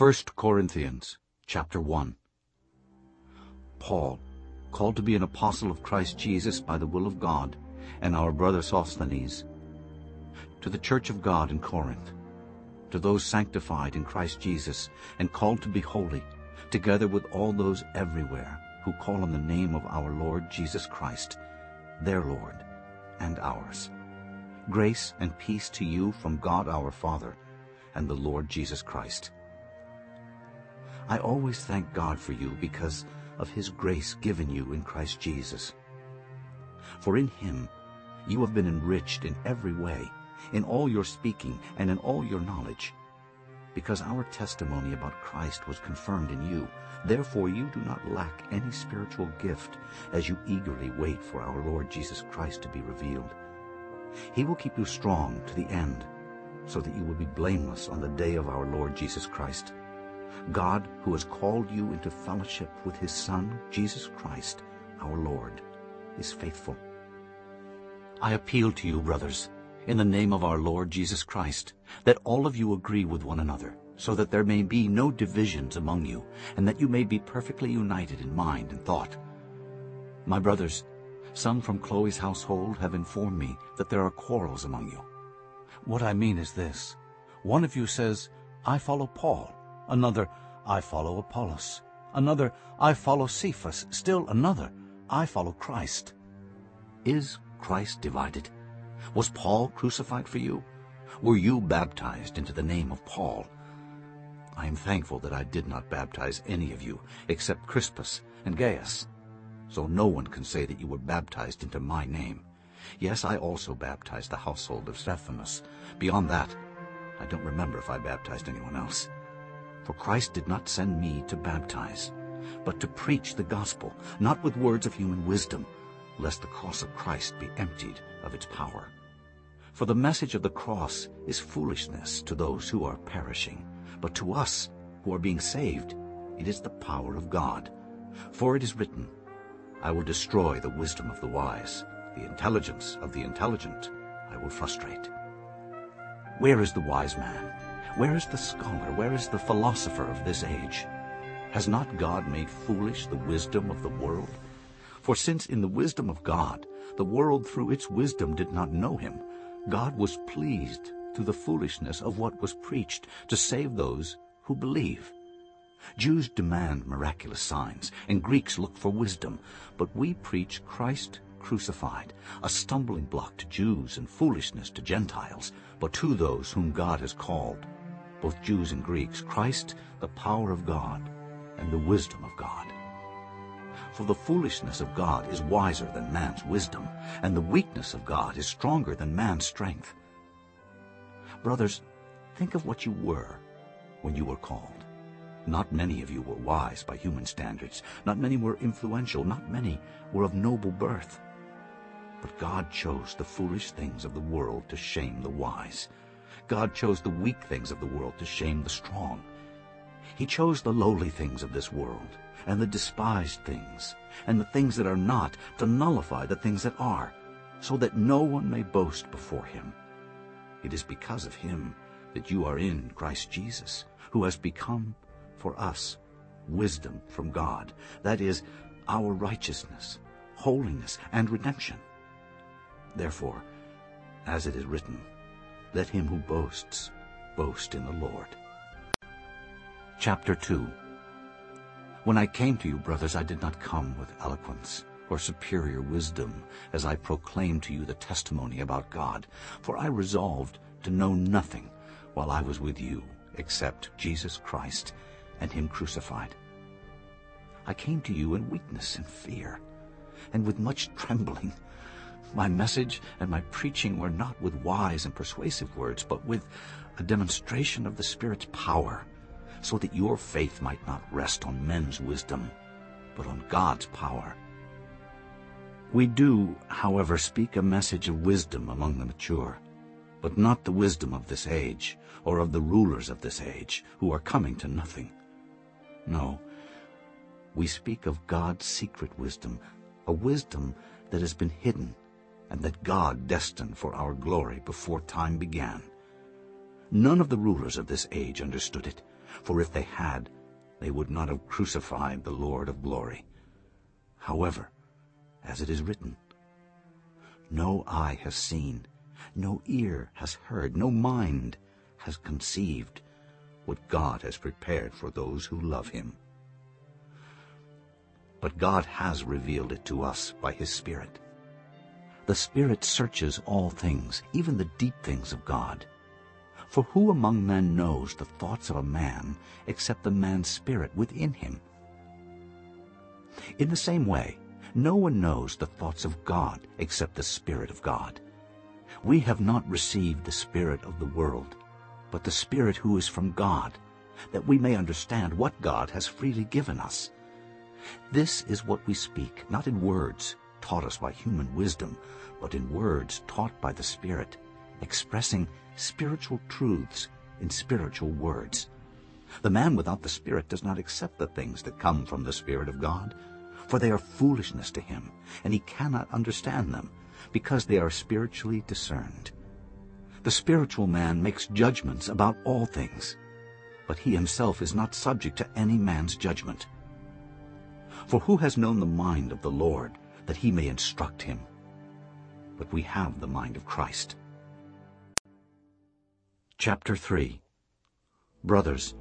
1 Corinthians chapter 1 Paul, called to be an apostle of Christ Jesus by the will of God, and our brother Sosthenes, to the church of God in Corinth, to those sanctified in Christ Jesus and called to be holy, together with all those everywhere who call on the name of our Lord Jesus Christ, their Lord and ours. Grace and peace to you from God our Father and the Lord Jesus Christ. I always thank God for you because of his grace given you in Christ Jesus. For in him you have been enriched in every way, in all your speaking and in all your knowledge, because our testimony about Christ was confirmed in you. Therefore you do not lack any spiritual gift as you eagerly wait for our Lord Jesus Christ to be revealed. He will keep you strong to the end, so that you will be blameless on the day of our Lord Jesus Christ. God, who has called you into fellowship with his Son, Jesus Christ, our Lord, is faithful. I appeal to you, brothers, in the name of our Lord Jesus Christ, that all of you agree with one another, so that there may be no divisions among you, and that you may be perfectly united in mind and thought. My brothers, some from Chloe's household have informed me that there are quarrels among you. What I mean is this. One of you says, I follow Paul. Another, I follow Apollos. Another, I follow Cephas. Still another, I follow Christ. Is Christ divided? Was Paul crucified for you? Were you baptized into the name of Paul? I am thankful that I did not baptize any of you except Crispus and Gaius. So no one can say that you were baptized into my name. Yes, I also baptized the household of Stephanas. Beyond that, I don't remember if I baptized anyone else. For Christ did not send me to baptize, but to preach the gospel, not with words of human wisdom, lest the cross of Christ be emptied of its power. For the message of the cross is foolishness to those who are perishing, but to us who are being saved it is the power of God. For it is written, I will destroy the wisdom of the wise, the intelligence of the intelligent I will frustrate. Where is the wise man? Where is the scholar? Where is the philosopher of this age? Has not God made foolish the wisdom of the world? For since in the wisdom of God the world through its wisdom did not know him, God was pleased through the foolishness of what was preached to save those who believe. Jews demand miraculous signs, and Greeks look for wisdom, but we preach Christ crucified, a stumbling block to Jews and foolishness to Gentiles, but to those whom God has called, both Jews and Greeks, Christ, the power of God and the wisdom of God. For the foolishness of God is wiser than man's wisdom, and the weakness of God is stronger than man's strength. Brothers, think of what you were when you were called. Not many of you were wise by human standards. Not many were influential. Not many were of noble birth. But God chose the foolish things of the world to shame the wise. God chose the weak things of the world to shame the strong. He chose the lowly things of this world, and the despised things, and the things that are not, to nullify the things that are, so that no one may boast before him. It is because of him that you are in Christ Jesus, who has become for us wisdom from God, that is, our righteousness, holiness, and redemption. Therefore, as it is written, let him who boasts boast in the Lord. Chapter 2 When I came to you, brothers, I did not come with eloquence or superior wisdom as I proclaimed to you the testimony about God, for I resolved to know nothing while I was with you except Jesus Christ and him crucified. I came to you in weakness and fear, and with much trembling. My message and my preaching were not with wise and persuasive words, but with a demonstration of the Spirit's power, so that your faith might not rest on men's wisdom, but on God's power. We do, however, speak a message of wisdom among the mature, but not the wisdom of this age, or of the rulers of this age, who are coming to nothing. No, we speak of God's secret wisdom, a wisdom that has been hidden and that God destined for our glory before time began. None of the rulers of this age understood it, For if they had, they would not have crucified the Lord of glory. However, as it is written, No eye has seen, no ear has heard, no mind has conceived what God has prepared for those who love him. But God has revealed it to us by his Spirit. The Spirit searches all things, even the deep things of God. For who among men knows the thoughts of a man except the man's spirit within him? In the same way, no one knows the thoughts of God except the Spirit of God. We have not received the Spirit of the world, but the Spirit who is from God, that we may understand what God has freely given us. This is what we speak, not in words taught us by human wisdom, but in words taught by the Spirit, expressing spiritual truths in spiritual words. The man without the Spirit does not accept the things that come from the Spirit of God, for they are foolishness to him, and he cannot understand them, because they are spiritually discerned. The spiritual man makes judgments about all things, but he himself is not subject to any man's judgment. For who has known the mind of the Lord, that he may instruct him? But we have the mind of Christ. Chapter 3 Brothers,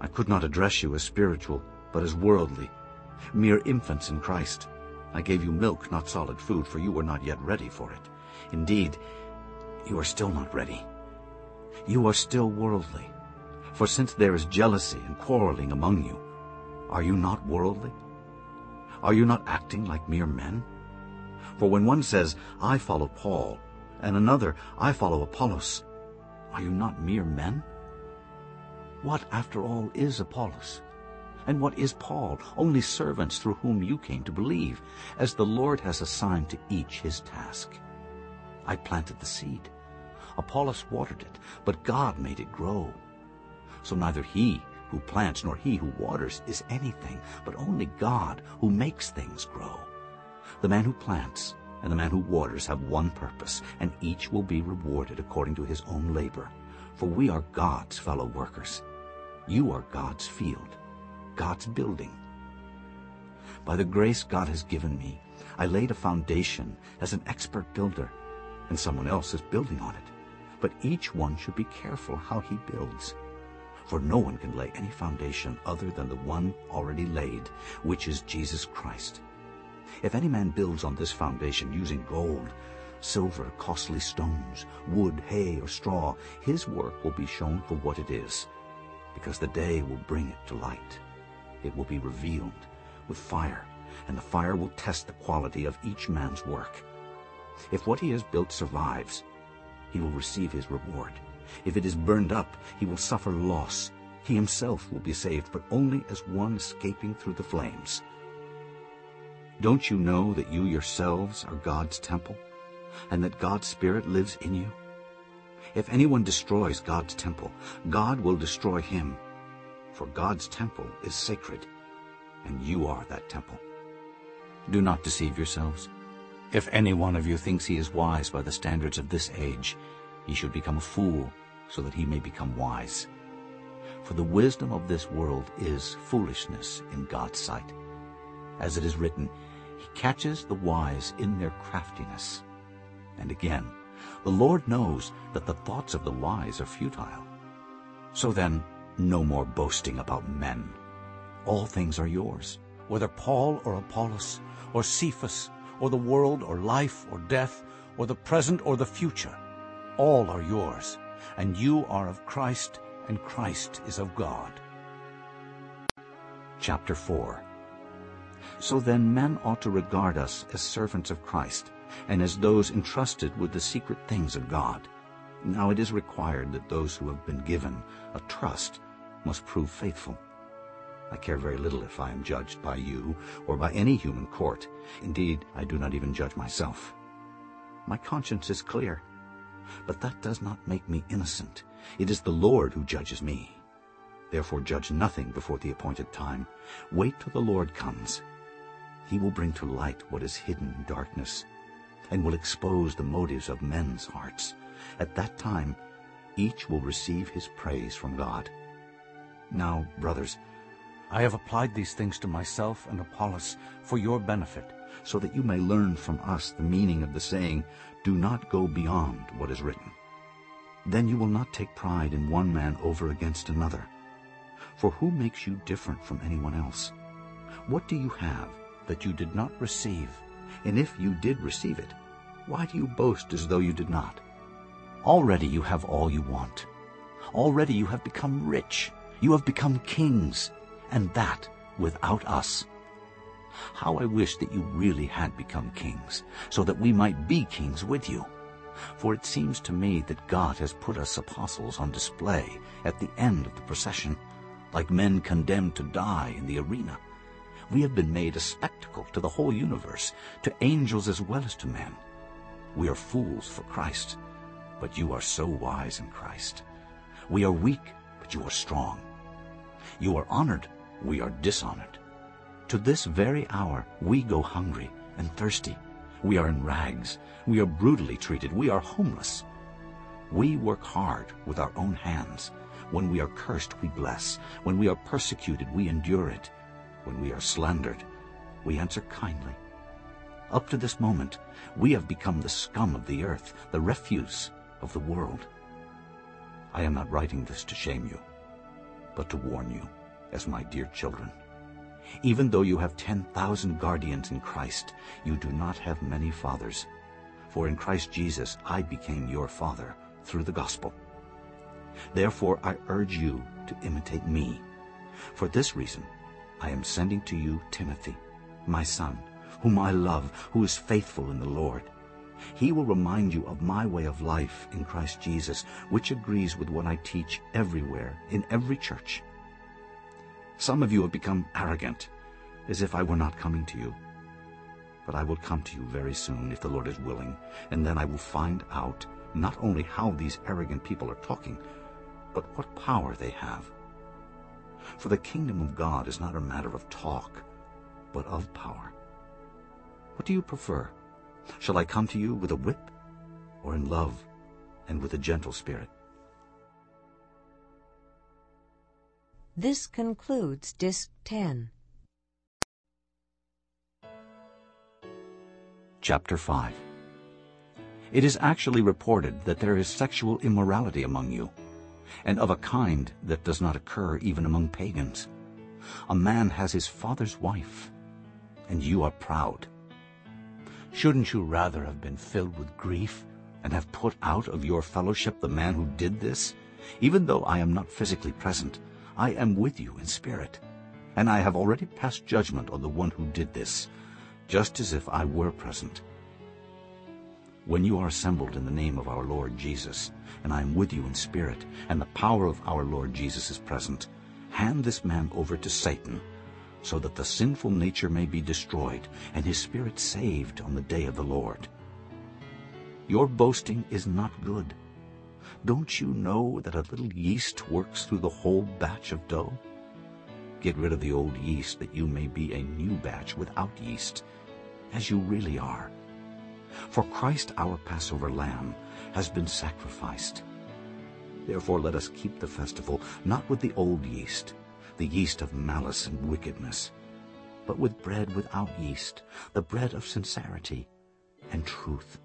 I could not address you as spiritual, but as worldly, mere infants in Christ. I gave you milk, not solid food, for you were not yet ready for it. Indeed, you are still not ready. You are still worldly. For since there is jealousy and quarreling among you, are you not worldly? Are you not acting like mere men? For when one says, I follow Paul, and another, I follow Apollos, are you not mere men? What, after all, is Apollos? And what is Paul? Only servants through whom you came to believe, as the Lord has assigned to each his task. I planted the seed. Apollos watered it, but God made it grow. So neither he who plants nor he who waters is anything, but only God who makes things grow. The man who plants and the man who waters have one purpose, and each will be rewarded according to his own labor. For we are God's fellow workers. You are God's field, God's building. By the grace God has given me, I laid a foundation as an expert builder, and someone else is building on it. But each one should be careful how he builds. For no one can lay any foundation other than the one already laid, which is Jesus Christ. If any man builds on this foundation using gold, silver, costly stones, wood, hay, or straw, his work will be shown for what it is, because the day will bring it to light. It will be revealed with fire, and the fire will test the quality of each man's work. If what he has built survives, he will receive his reward. If it is burned up, he will suffer loss. He himself will be saved, but only as one escaping through the flames. Don't you know that you yourselves are God's temple, and that God's Spirit lives in you? If anyone destroys God's temple, God will destroy him. For God's temple is sacred, and you are that temple. Do not deceive yourselves. If any one of you thinks he is wise by the standards of this age, he should become a fool, so that he may become wise. For the wisdom of this world is foolishness in God's sight. As it is written, he catches the wise in their craftiness. And again, the Lord knows that the thoughts of the wise are futile. So then, no more boasting about men. All things are yours, whether Paul or Apollos, or Cephas, or the world, or life, or death, or the present, or the future. All are yours, and you are of Christ, and Christ is of God. Chapter 4 so then men ought to regard us as servants of Christ, and as those entrusted with the secret things of God. Now it is required that those who have been given a trust must prove faithful. I care very little if I am judged by you or by any human court. Indeed, I do not even judge myself. My conscience is clear, but that does not make me innocent. It is the Lord who judges me. Therefore judge nothing before the appointed time. Wait till the Lord comes. He will bring to light what is hidden in darkness and will expose the motives of men's hearts. At that time, each will receive his praise from God. Now, brothers, I have applied these things to myself and Apollos for your benefit, so that you may learn from us the meaning of the saying, Do not go beyond what is written. Then you will not take pride in one man over against another. For who makes you different from anyone else? What do you have that you did not receive? And if you did receive it, why do you boast as though you did not? Already you have all you want. Already you have become rich. You have become kings, and that without us. How I wish that you really had become kings, so that we might be kings with you. For it seems to me that God has put us apostles on display at the end of the procession, like men condemned to die in the arena. We have been made a spectacle to the whole universe, to angels as well as to men. We are fools for Christ, but you are so wise in Christ. We are weak, but you are strong. You are honored, we are dishonored. To this very hour we go hungry and thirsty. We are in rags. We are brutally treated. We are homeless. We work hard with our own hands. When we are cursed, we bless. When we are persecuted, we endure it. When we are slandered, we answer kindly. Up to this moment, we have become the scum of the earth, the refuse of the world. I am not writing this to shame you, but to warn you, as my dear children. Even though you have 10,000 guardians in Christ, you do not have many fathers. For in Christ Jesus I became your father through the gospel. Therefore I urge you to imitate me. For this reason I am sending to you Timothy, my son, whom I love, who is faithful in the Lord. He will remind you of my way of life in Christ Jesus, which agrees with what I teach everywhere, in every church. Some of you have become arrogant, as if I were not coming to you. But I will come to you very soon, if the Lord is willing, and then I will find out not only how these arrogant people are talking, but what power they have. For the kingdom of God is not a matter of talk, but of power. What do you prefer? Shall I come to you with a whip, or in love and with a gentle spirit? This concludes Disc 10. Chapter 5 It is actually reported that there is sexual immorality among you, and of a kind that does not occur even among pagans. A man has his father's wife, and you are proud. Shouldn't you rather have been filled with grief and have put out of your fellowship the man who did this? Even though I am not physically present, I am with you in spirit, and I have already passed judgment on the one who did this, just as if I were present. When you are assembled in the name of our Lord Jesus, and I am with you in spirit, and the power of our Lord Jesus is present, hand this man over to Satan, so that the sinful nature may be destroyed and his spirit saved on the day of the Lord. Your boasting is not good. Don't you know that a little yeast works through the whole batch of dough? Get rid of the old yeast that you may be a new batch without yeast, as you really are. For Christ our Passover lamb has been sacrificed. Therefore let us keep the festival not with the old yeast, the yeast of malice and wickedness, but with bread without yeast, the bread of sincerity and truth.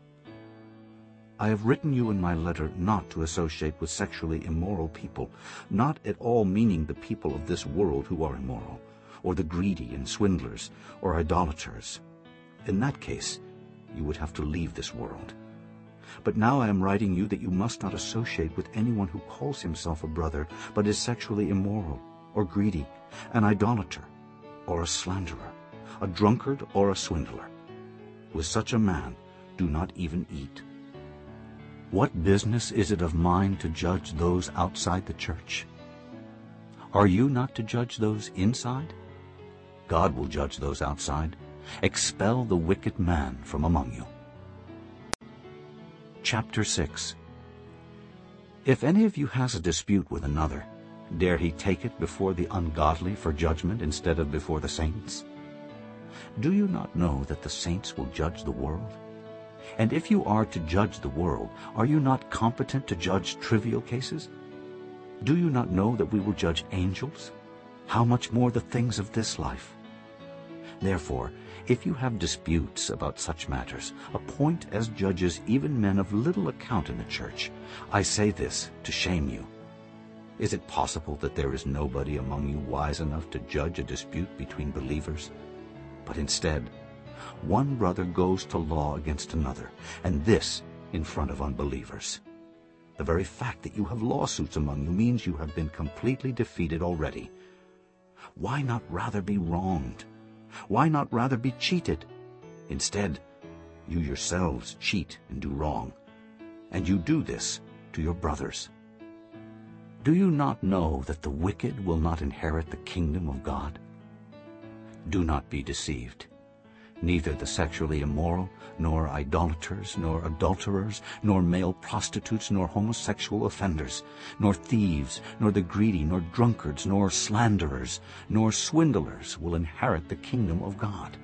I have written you in my letter not to associate with sexually immoral people, not at all meaning the people of this world who are immoral, or the greedy and swindlers, or idolaters. In that case, you would have to leave this world. But now I am writing you that you must not associate with anyone who calls himself a brother, but is sexually immoral, or greedy, an idolater, or a slanderer, a drunkard or a swindler. With such a man do not even eat. What business is it of mine to judge those outside the church? Are you not to judge those inside? God will judge those outside. Expel the wicked man from among you. Chapter 6 If any of you has a dispute with another, Dare he take it before the ungodly for judgment instead of before the saints? Do you not know that the saints will judge the world? And if you are to judge the world, are you not competent to judge trivial cases? Do you not know that we will judge angels? How much more the things of this life? Therefore, if you have disputes about such matters, appoint as judges even men of little account in the church. I say this to shame you. Is it possible that there is nobody among you wise enough to judge a dispute between believers? But instead, one brother goes to law against another, and this in front of unbelievers. The very fact that you have lawsuits among you means you have been completely defeated already. Why not rather be wronged? Why not rather be cheated? Instead, you yourselves cheat and do wrong. And you do this to your brothers. Do you not know that the wicked will not inherit the kingdom of God? Do not be deceived. Neither the sexually immoral, nor idolaters, nor adulterers, nor male prostitutes, nor homosexual offenders, nor thieves, nor the greedy, nor drunkards, nor slanderers, nor swindlers will inherit the kingdom of God.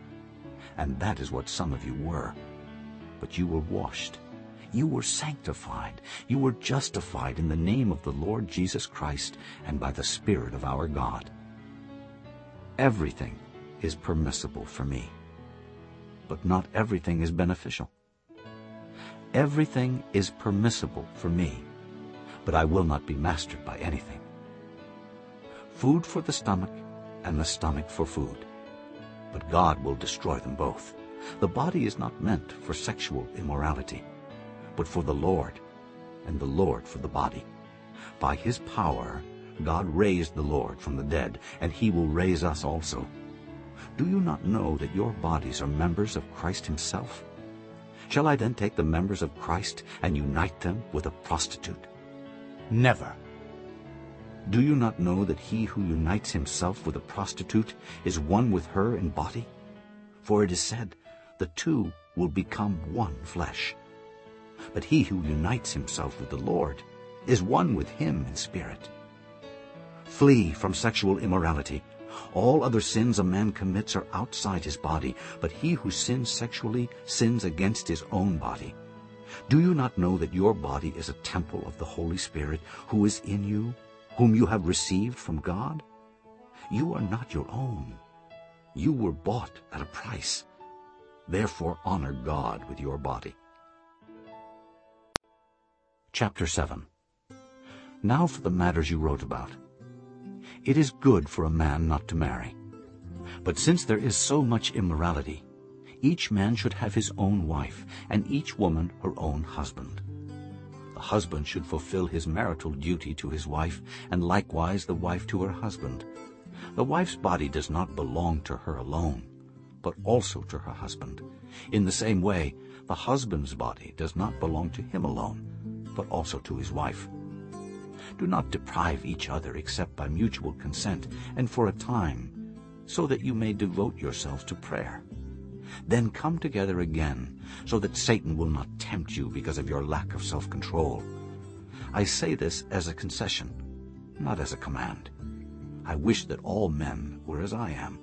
And that is what some of you were. But you were washed. You were sanctified. You were justified in the name of the Lord Jesus Christ and by the Spirit of our God. Everything is permissible for me but not everything is beneficial. Everything is permissible for me, but I will not be mastered by anything. Food for the stomach and the stomach for food, but God will destroy them both. The body is not meant for sexual immorality, but for the Lord, and the Lord for the body. By his power God raised the Lord from the dead, and he will raise us also. Do you not know that your bodies are members of Christ himself? Shall I then take the members of Christ and unite them with a prostitute? Never. Do you not know that he who unites himself with a prostitute is one with her in body? For it is said, the two will become one flesh. But he who unites himself with the Lord is one with him in spirit. Flee from sexual immorality. All other sins a man commits are outside his body, but he who sins sexually sins against his own body. Do you not know that your body is a temple of the Holy Spirit who is in you, whom you have received from God? You are not your own. You were bought at a price. Therefore honor God with your body. Chapter 7 Now for the matters you wrote about. It is good for a man not to marry. But since there is so much immorality, each man should have his own wife, and each woman her own husband. The husband should fulfill his marital duty to his wife, and likewise the wife to her husband. The wife's body does not belong to her alone, but also to her husband. In the same way, the husband's body does not belong to him alone, but also to his wife. Do not deprive each other except by mutual consent and for a time, so that you may devote yourselves to prayer. Then come together again, so that Satan will not tempt you because of your lack of self-control. I say this as a concession, not as a command. I wish that all men were as I am,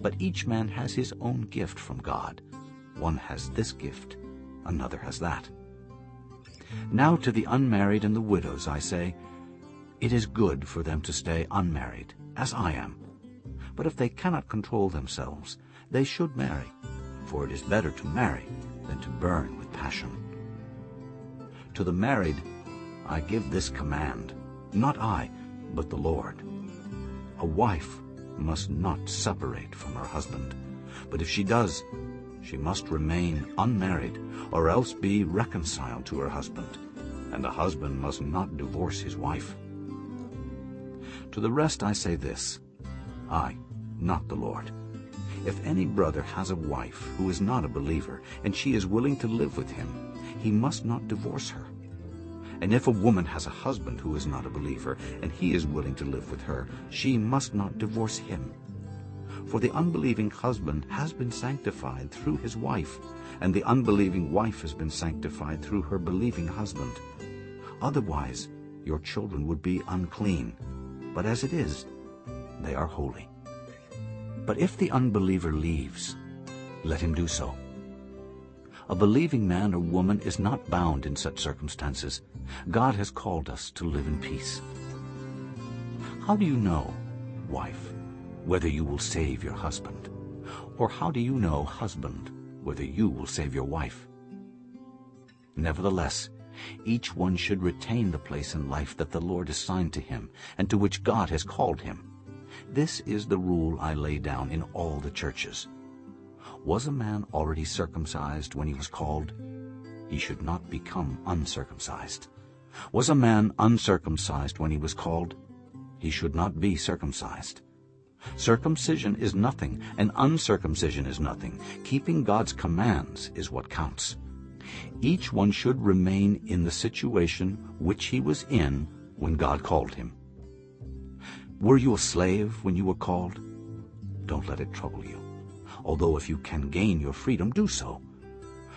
but each man has his own gift from God. One has this gift, another has that. Now to the unmarried and the widows I say, it is good for them to stay unmarried, as I am. But if they cannot control themselves, they should marry, for it is better to marry than to burn with passion. To the married I give this command, not I, but the Lord. A wife must not separate from her husband, but if she does, she must remain unmarried, or else be reconciled to her husband, and the husband must not divorce his wife. To the rest I say this, I, not the Lord. If any brother has a wife who is not a believer, and she is willing to live with him, he must not divorce her. And if a woman has a husband who is not a believer, and he is willing to live with her, she must not divorce him. For the unbelieving husband has been sanctified through his wife, and the unbelieving wife has been sanctified through her believing husband. Otherwise your children would be unclean, but as it is, they are holy. But if the unbeliever leaves, let him do so. A believing man or woman is not bound in such circumstances. God has called us to live in peace. How do you know, wife, whether you will save your husband? Or how do you know, husband, whether you will save your wife? Nevertheless, each one should retain the place in life that the Lord assigned to him and to which God has called him. This is the rule I lay down in all the churches. Was a man already circumcised when he was called? He should not become uncircumcised. Was a man uncircumcised when he was called? He should not be circumcised. Circumcision is nothing, and uncircumcision is nothing. Keeping God's commands is what counts. Each one should remain in the situation which he was in when God called him. Were you a slave when you were called? Don't let it trouble you. Although if you can gain your freedom, do so.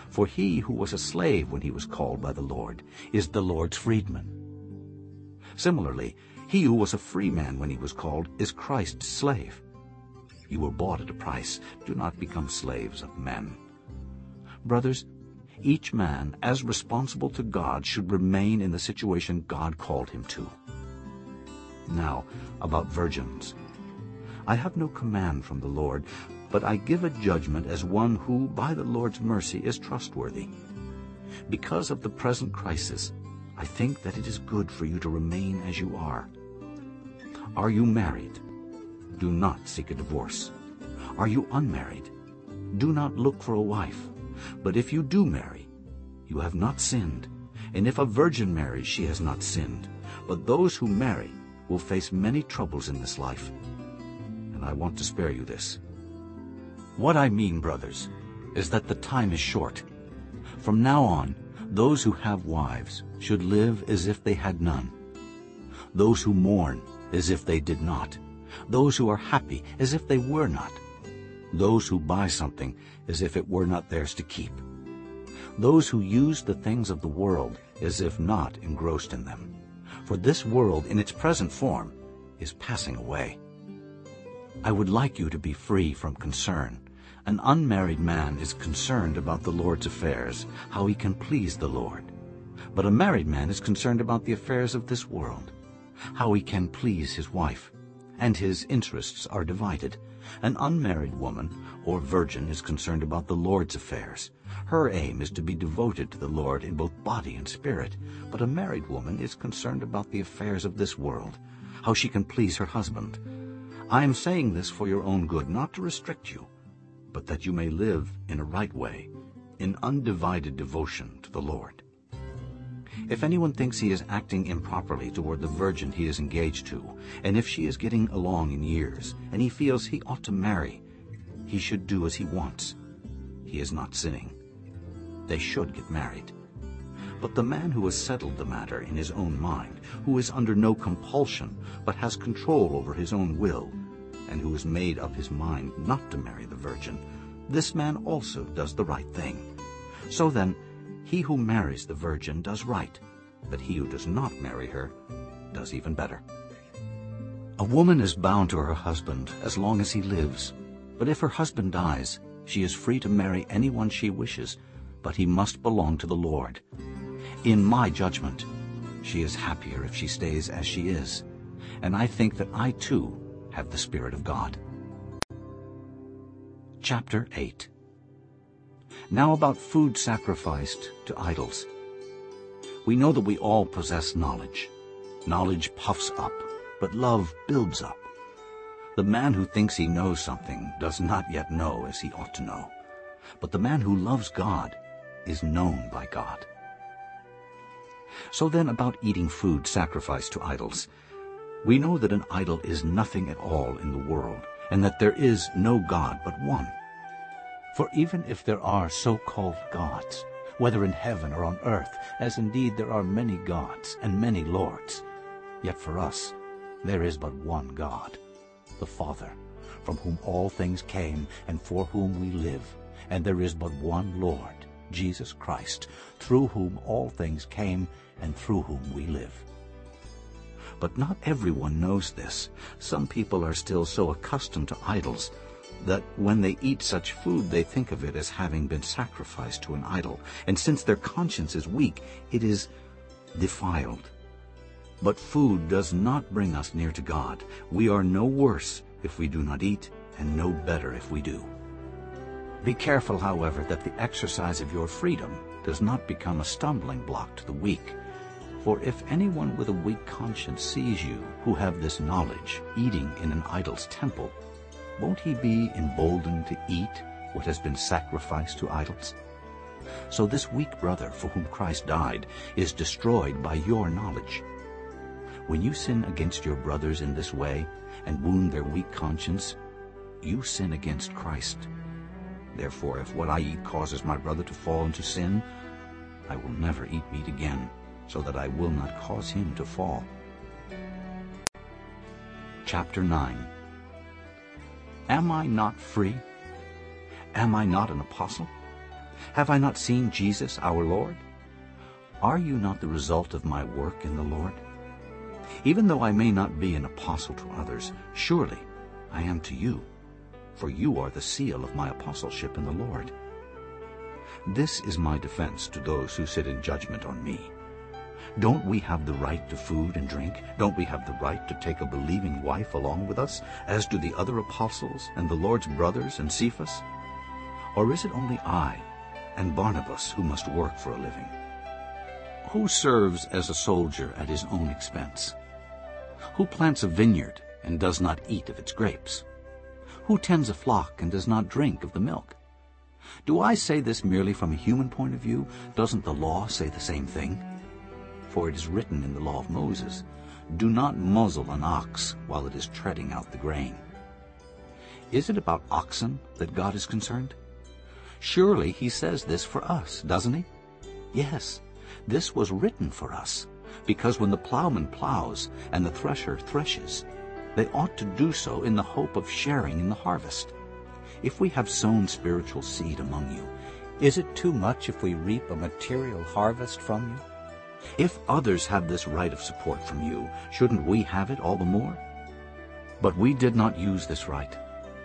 For he who was a slave when he was called by the Lord is the Lord's freedman. Similarly, he who was a free man when he was called is Christ's slave. You were bought at a price. Do not become slaves of men. Brothers, each man, as responsible to God, should remain in the situation God called him to. Now, about virgins. I have no command from the Lord, but I give a judgment as one who, by the Lord's mercy, is trustworthy. Because of the present crisis, I think that it is good for you to remain as you are. Are you married? Do not seek a divorce. Are you unmarried? Do not look for a wife. But if you do marry, you have not sinned. And if a virgin marries, she has not sinned. But those who marry will face many troubles in this life. And I want to spare you this. What I mean, brothers, is that the time is short. From now on, those who have wives should live as if they had none. Those who mourn as if they did not. Those who are happy as if they were not. Those who buy something as if it were not theirs to keep. Those who use the things of the world as if not engrossed in them. For this world in its present form is passing away. I would like you to be free from concern. An unmarried man is concerned about the Lord's affairs, how he can please the Lord. But a married man is concerned about the affairs of this world, how he can please his wife, and his interests are divided. An unmarried woman or virgin is concerned about the Lord's affairs. Her aim is to be devoted to the Lord in both body and spirit. But a married woman is concerned about the affairs of this world, how she can please her husband. I am saying this for your own good, not to restrict you, but that you may live in a right way, in undivided devotion to the Lord. If anyone thinks he is acting improperly toward the virgin he is engaged to, and if she is getting along in years, and he feels he ought to marry, he should do as he wants. He is not sinning. They should get married. But the man who has settled the matter in his own mind, who is under no compulsion, but has control over his own will, and who has made up his mind not to marry the virgin, this man also does the right thing. So then, he who marries the virgin does right, but he who does not marry her does even better. A woman is bound to her husband as long as he lives, but if her husband dies, she is free to marry anyone she wishes, but he must belong to the Lord. In my judgment, she is happier if she stays as she is, and I think that I too have the Spirit of God. Chapter 8 Now about food sacrificed to idols. We know that we all possess knowledge. Knowledge puffs up, but love builds up. The man who thinks he knows something does not yet know as he ought to know. But the man who loves God is known by God. So then about eating food sacrificed to idols. We know that an idol is nothing at all in the world, and that there is no God but one. For even if there are so-called gods, whether in heaven or on earth, as indeed there are many gods and many lords, yet for us there is but one God, the Father, from whom all things came and for whom we live, and there is but one Lord, Jesus Christ, through whom all things came and through whom we live. But not everyone knows this. Some people are still so accustomed to idols that when they eat such food they think of it as having been sacrificed to an idol, and since their conscience is weak, it is defiled. But food does not bring us near to God. We are no worse if we do not eat, and no better if we do. Be careful, however, that the exercise of your freedom does not become a stumbling block to the weak. For if anyone with a weak conscience sees you, who have this knowledge, eating in an idol's temple, won't he be emboldened to eat what has been sacrificed to idols? So this weak brother for whom Christ died is destroyed by your knowledge. When you sin against your brothers in this way and wound their weak conscience, you sin against Christ. Therefore, if what I eat causes my brother to fall into sin, I will never eat meat again, so that I will not cause him to fall. Chapter 9 Am I not free? Am I not an apostle? Have I not seen Jesus our Lord? Are you not the result of my work in the Lord? Even though I may not be an apostle to others, surely I am to you, for you are the seal of my apostleship in the Lord. This is my defense to those who sit in judgment on me. Don't we have the right to food and drink? Don't we have the right to take a believing wife along with us, as do the other apostles and the Lord's brothers and Cephas? Or is it only I and Barnabas who must work for a living? Who serves as a soldier at his own expense? Who plants a vineyard and does not eat of its grapes? Who tends a flock and does not drink of the milk? Do I say this merely from a human point of view? Doesn't the law say the same thing? For it is written in the law of Moses, Do not muzzle an ox while it is treading out the grain. Is it about oxen that God is concerned? Surely he says this for us, doesn't he? Yes, this was written for us, because when the plowman plows and the thresher threshes, they ought to do so in the hope of sharing in the harvest. If we have sown spiritual seed among you, is it too much if we reap a material harvest from you? If others have this right of support from you, shouldn't we have it all the more? But we did not use this right.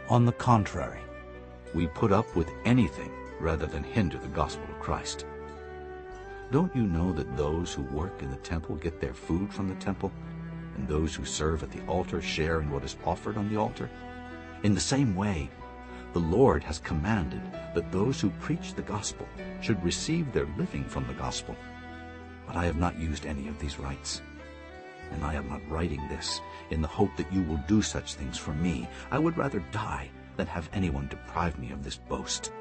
On the contrary, we put up with anything rather than hinder the gospel of Christ. Don't you know that those who work in the temple get their food from the temple, and those who serve at the altar share in what is offered on the altar? In the same way, the Lord has commanded that those who preach the gospel should receive their living from the gospel. But I have not used any of these rights. And I am not writing this in the hope that you will do such things for me. I would rather die than have anyone deprive me of this boast.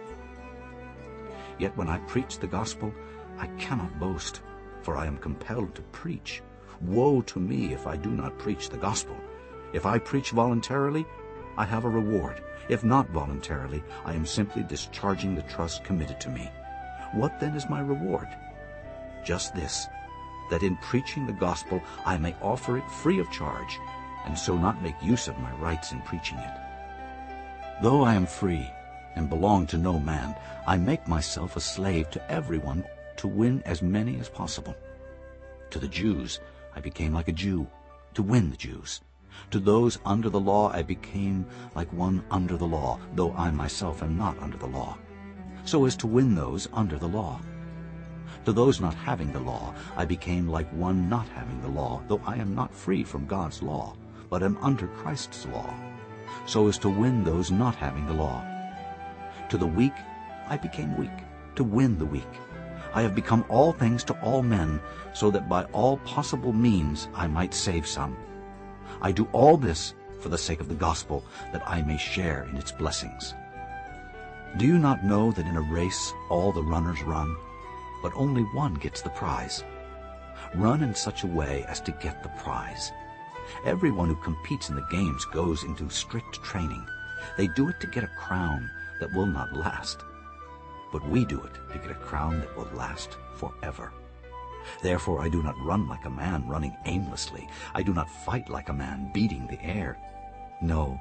Yet when I preach the gospel, I cannot boast, for I am compelled to preach. Woe to me if I do not preach the gospel. If I preach voluntarily, I have a reward. If not voluntarily, I am simply discharging the trust committed to me. What then is my reward? Just this, that in preaching the gospel I may offer it free of charge, and so not make use of my rights in preaching it. Though I am free and belong to no man, I make myself a slave to everyone to win as many as possible. To the Jews I became like a Jew, to win the Jews. To those under the law I became like one under the law, though I myself am not under the law, so as to win those under the law. To those not having the law I became like one not having the law, though I am not free from God's law, but am under Christ's law, so as to win those not having the law. To the weak I became weak, to win the weak. I have become all things to all men, so that by all possible means I might save some. I do all this for the sake of the gospel, that I may share in its blessings. Do you not know that in a race all the runners run, but only one gets the prize? Run in such a way as to get the prize. Everyone who competes in the games goes into strict training. They do it to get a crown that will not last. But we do it to get a crown that will last forever. Therefore I do not run like a man running aimlessly. I do not fight like a man beating the air. No,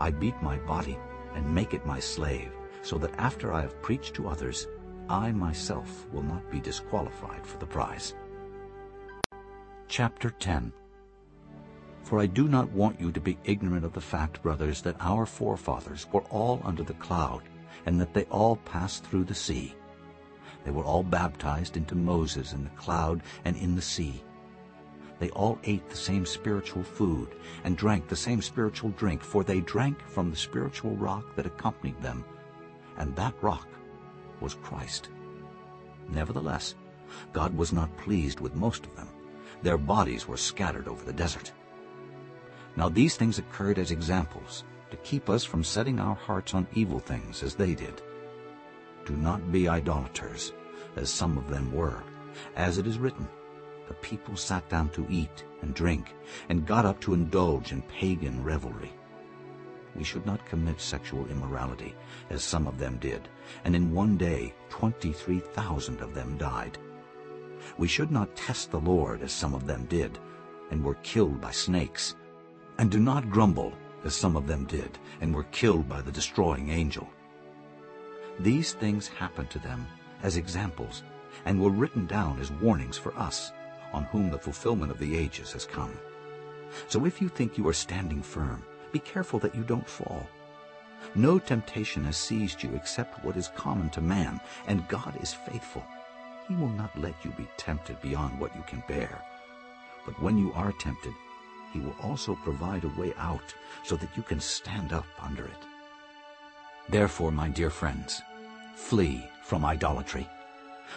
I beat my body and make it my slave, so that after I have preached to others, I myself will not be disqualified for the prize. Chapter 10 For I do not want you to be ignorant of the fact, brothers, that our forefathers were all under the cloud, and that they all passed through the sea. They were all baptized into Moses in the cloud and in the sea. They all ate the same spiritual food and drank the same spiritual drink, for they drank from the spiritual rock that accompanied them, and that rock was Christ. Nevertheless, God was not pleased with most of them. Their bodies were scattered over the desert. Now these things occurred as examples, to keep us from setting our hearts on evil things as they did. Do not be idolaters, as some of them were. As it is written, the people sat down to eat and drink, and got up to indulge in pagan revelry. We should not commit sexual immorality, as some of them did, and in one day 23,000 of them died. We should not test the Lord, as some of them did, and were killed by snakes. And do not grumble, as some of them did, and were killed by the destroying angel. These things happened to them as examples, and were written down as warnings for us, on whom the fulfillment of the ages has come. So if you think you are standing firm, be careful that you don't fall. No temptation has seized you except what is common to man, and God is faithful. He will not let you be tempted beyond what you can bear. But when you are tempted, he will also provide a way out so that you can stand up under it. Therefore, my dear friends, flee from idolatry.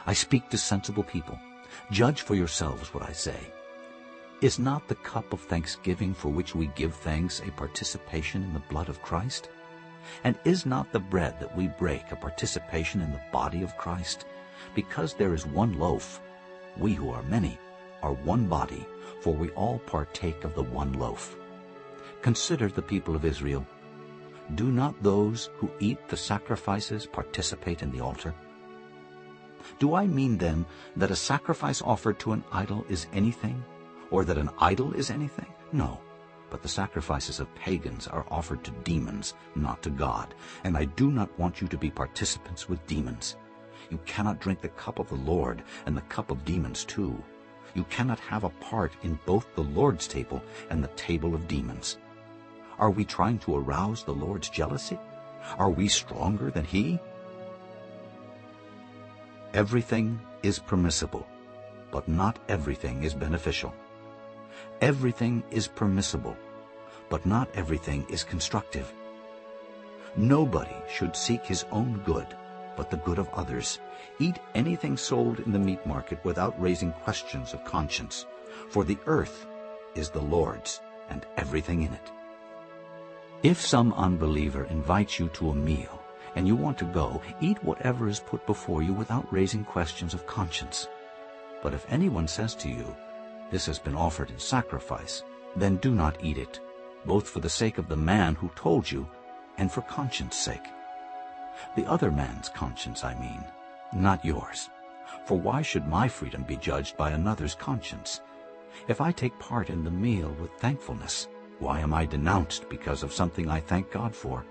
I speak to sensible people. Judge for yourselves what I say. Is not the cup of thanksgiving for which we give thanks a participation in the blood of Christ? And is not the bread that we break a participation in the body of Christ? Because there is one loaf, we who are many are one body, for we all partake of the one loaf. Consider the people of Israel. Do not those who eat the sacrifices participate in the altar? Do I mean then that a sacrifice offered to an idol is anything, or that an idol is anything? No, but the sacrifices of pagans are offered to demons, not to God, and I do not want you to be participants with demons. You cannot drink the cup of the Lord and the cup of demons too. You cannot have a part in both the Lord's table and the table of demons. Are we trying to arouse the Lord's jealousy? Are we stronger than he? Everything is permissible, but not everything is beneficial. Everything is permissible, but not everything is constructive. Nobody should seek his own good, but the good of others. Eat anything sold in the meat market without raising questions of conscience, for the earth is the Lord's and everything in it. If some unbeliever invites you to a meal and you want to go, eat whatever is put before you without raising questions of conscience. But if anyone says to you, This has been offered in sacrifice, then do not eat it, both for the sake of the man who told you and for conscience sake. The other man's conscience, I mean, not yours. For why should my freedom be judged by another's conscience? If I take part in the meal with thankfulness, why am I denounced because of something I thank God for?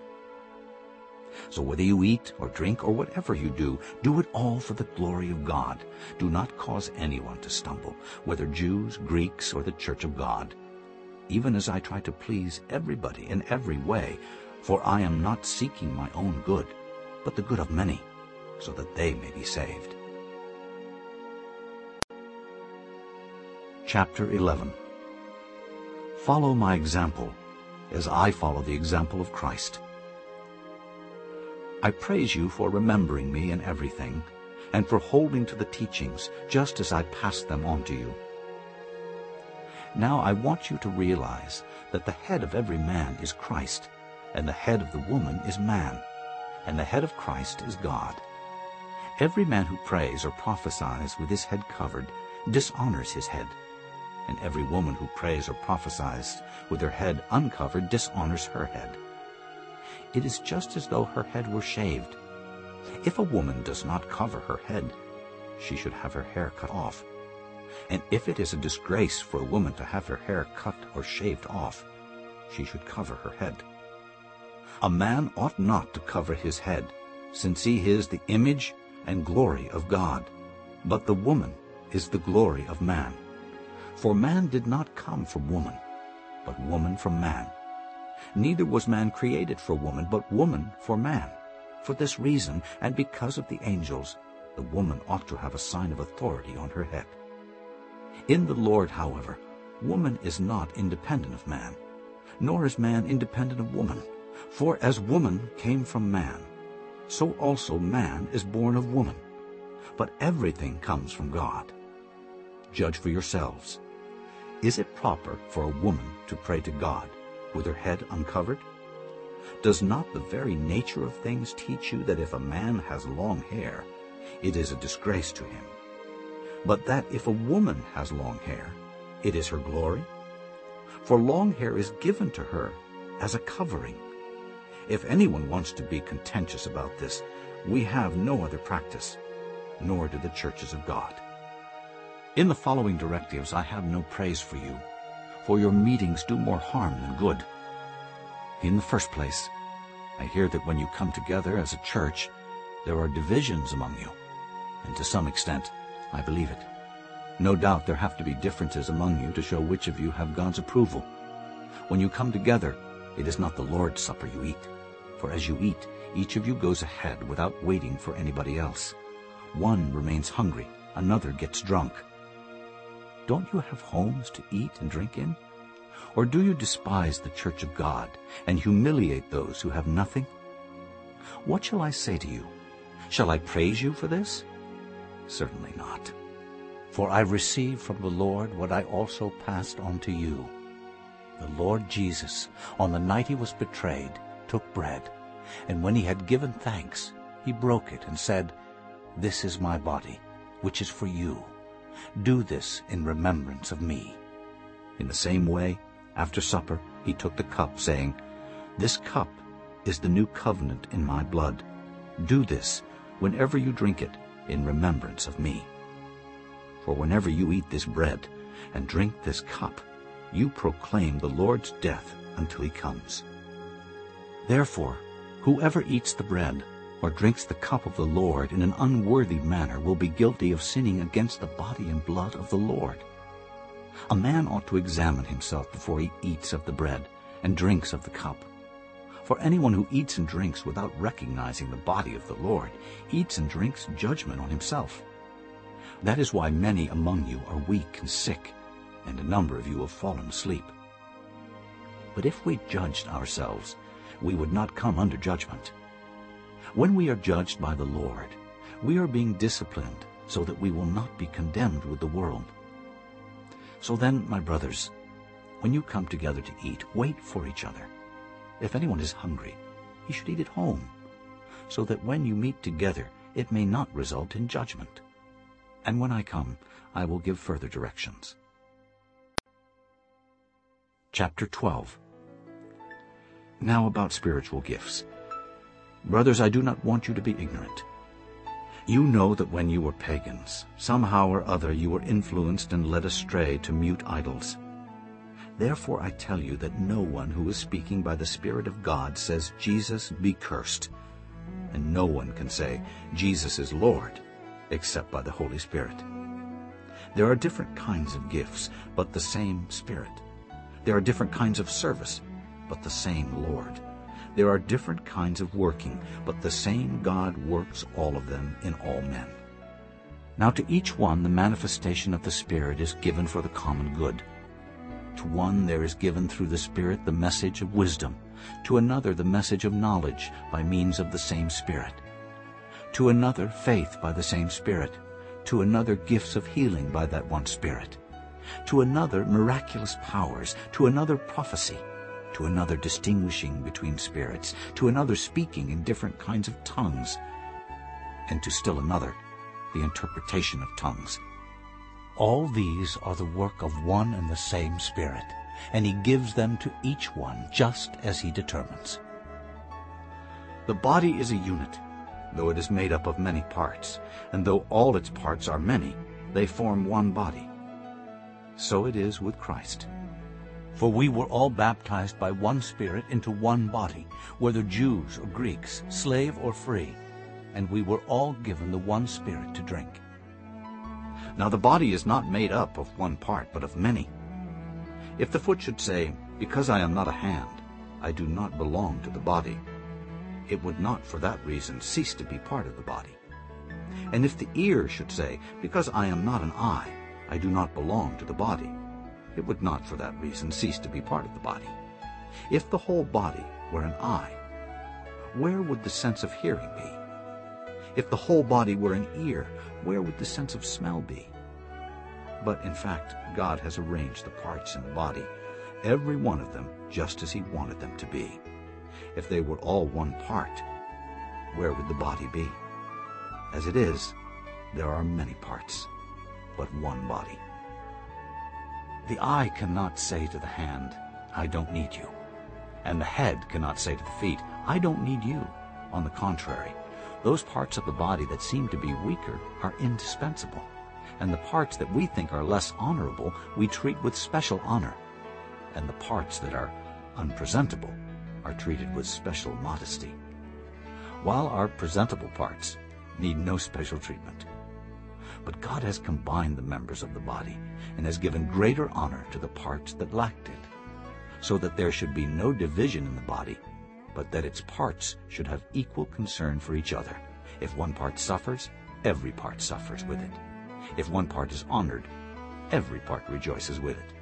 So whether you eat or drink or whatever you do, do it all for the glory of God. Do not cause anyone to stumble, whether Jews, Greeks, or the church of God. Even as I try to please everybody in every way, for I am not seeking my own good, but the good of many, so that they may be saved. Chapter 11 Follow my example, as I follow the example of Christ. I praise you for remembering me in everything, and for holding to the teachings, just as I passed them on to you. Now I want you to realize that the head of every man is Christ, and the head of the woman is man, and the head of Christ is God. Every man who prays or prophesies with his head covered dishonors his head, and every woman who prays or prophesies with her head uncovered dishonors her head. It is just as though her head were shaved. If a woman does not cover her head, she should have her hair cut off. And if it is a disgrace for a woman to have her hair cut or shaved off, she should cover her head. A man ought not to cover his head, since he is the image and glory of God. But the woman is the glory of man. For man did not come from woman, but woman from man. Neither was man created for woman, but woman for man. For this reason, and because of the angels, the woman ought to have a sign of authority on her head. In the Lord, however, Woman is not independent of man, nor is man independent of woman. For as woman came from man, so also man is born of woman. But everything comes from God. Judge for yourselves. Is it proper for a woman to pray to God with her head uncovered? Does not the very nature of things teach you that if a man has long hair, it is a disgrace to him? But that if a woman has long hair, it is her glory? For long hair is given to her as a covering. If anyone wants to be contentious about this, we have no other practice, nor do the churches of God. In the following directives I have no praise for you, for your meetings do more harm than good. In the first place, I hear that when you come together as a church, there are divisions among you, and to some extent, I believe it. No doubt there have to be differences among you to show which of you have God's approval. When you come together, it is not the Lord's Supper you eat. For as you eat, each of you goes ahead without waiting for anybody else. One remains hungry, another gets drunk. Don't you have homes to eat and drink in? Or do you despise the church of God and humiliate those who have nothing? What shall I say to you? Shall I praise you for this? Certainly not. For I received from the Lord what I also passed on to you. The Lord Jesus, on the night he was betrayed, took bread, and when he had given thanks, he broke it and said, This is my body, which is for you. Do this in remembrance of me. In the same way, after supper, he took the cup, saying, This cup is the new covenant in my blood. Do this whenever you drink it in remembrance of me. For whenever you eat this bread and drink this cup, you proclaim the Lord's death until he comes. Therefore, whoever eats the bread or drinks the cup of the Lord in an unworthy manner will be guilty of sinning against the body and blood of the Lord. A man ought to examine himself before he eats of the bread and drinks of the cup. For anyone who eats and drinks without recognizing the body of the Lord eats and drinks judgment on himself. That is why many among you are weak and sick, and a number of you have fallen asleep. But if we judged ourselves, we would not come under judgment. When we are judged by the Lord, we are being disciplined so that we will not be condemned with the world. So then, my brothers, when you come together to eat, wait for each other. If anyone is hungry, he should eat at home, so that when you meet together, it may not result in judgment. And when I come, I will give further directions. Chapter 12 Now about spiritual gifts. Brothers, I do not want you to be ignorant. You know that when you were pagans, somehow or other you were influenced and led astray to mute idols. Therefore I tell you that no one who is speaking by the Spirit of God says, Jesus be cursed. And no one can say, Jesus is Lord, except by the Holy Spirit. There are different kinds of gifts, but the same Spirit. There are different kinds of service, but the same Lord. There are different kinds of working, but the same God works all of them in all men. Now to each one the manifestation of the Spirit is given for the common good. To one there is given through the Spirit the message of wisdom, to another the message of knowledge by means of the same Spirit, to another faith by the same Spirit, to another gifts of healing by that one Spirit, to another miraculous powers, to another prophecy, to another distinguishing between spirits, to another speaking in different kinds of tongues, and to still another the interpretation of tongues. All these are the work of one and the same Spirit, and he gives them to each one just as he determines. The body is a unit, though it is made up of many parts, and though all its parts are many, they form one body. So it is with Christ. For we were all baptized by one Spirit into one body, whether Jews or Greeks, slave or free, and we were all given the one Spirit to drink. Now the body is not made up of one part, but of many. If the foot should say, Because I am not a hand, I do not belong to the body, it would not for that reason cease to be part of the body. And if the ear should say, Because I am not an eye, I do not belong to the body, it would not for that reason cease to be part of the body. If the whole body were an eye, where would the sense of hearing be? If the whole body were an ear, where would the sense of smell be? But in fact, God has arranged the parts in the body, every one of them just as he wanted them to be. If they were all one part, where would the body be? As it is, there are many parts, but one body. The eye cannot say to the hand, I don't need you. And the head cannot say to the feet, I don't need you. On the contrary, those parts of the body that seem to be weaker are indispensable, and the parts that we think are less honorable we treat with special honor, and the parts that are unpresentable are treated with special modesty, while our presentable parts need no special treatment. But God has combined the members of the body and has given greater honor to the parts that lacked it, so that there should be no division in the body, but that its parts should have equal concern for each other. If one part suffers, every part suffers with it. If one part is honored, every part rejoices with it.